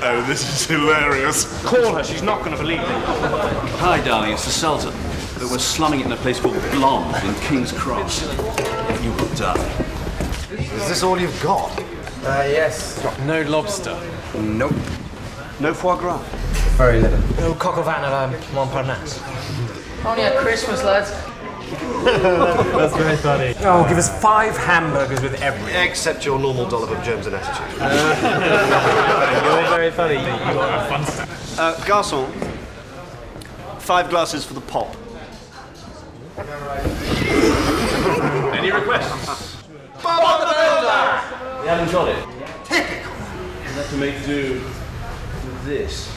Oh, this is hilarious. Call her, she's not going to believe me. Hi, darling, it's the Sultan. But we're slumming it in a place called Blonde in King's Cross. You will die. Is this all you've got? Uh, yes. No lobster. Nope. No foie gras. Very little. No coq au vin à la Montparnasse. Only at Christmas, lads. That's very funny. Oh, give us five hamburgers with everything. Except your normal dollop of germs and attitude. You're very funny. You are a fun stuff. Uh, garçon, five glasses for the pop. Any requests? Bob the Builder! You haven't got it? Typical! You have to make do with this.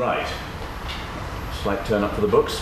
Right. Slight turn up for the books.